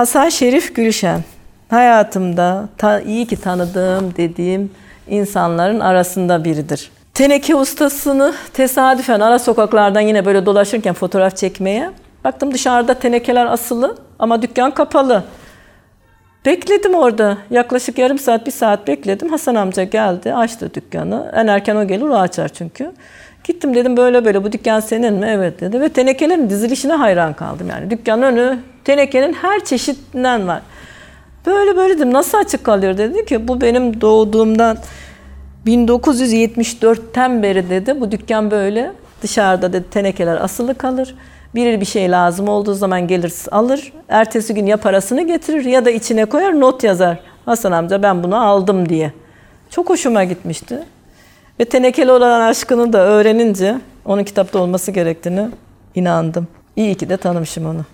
Hasan Şerif Gülşen. Hayatımda ta, iyi ki tanıdığım dediğim insanların arasında biridir. Teneke ustasını tesadüfen ara sokaklardan yine böyle dolaşırken fotoğraf çekmeye baktım dışarıda tenekeler asılı ama dükkan kapalı. Bekledim orada. Yaklaşık yarım saat, bir saat bekledim. Hasan amca geldi, açtı dükkanı. En erken o gelir, o açar çünkü. Gittim dedim böyle böyle bu dükkan senin mi? Evet dedi. Ve tenekelerin dizilişine hayran kaldım. Yani dükkanın önü tenekenin her çeşitinden var. Böyle böyle dedim nasıl açık kalıyor dedi ki bu benim doğduğumdan 1974'ten beri dedi bu dükkan böyle dışarıda dedi tenekeler asılı kalır. Biri bir şey lazım olduğu zaman gelir alır. Ertesi gün ya parasını getirir ya da içine koyar not yazar. Hasan amca ben bunu aldım diye. Çok hoşuma gitmişti. Ve tenekeli olan aşkını da öğrenince onun kitapta olması gerektiğini inandım. İyi ki de tanımışım onu.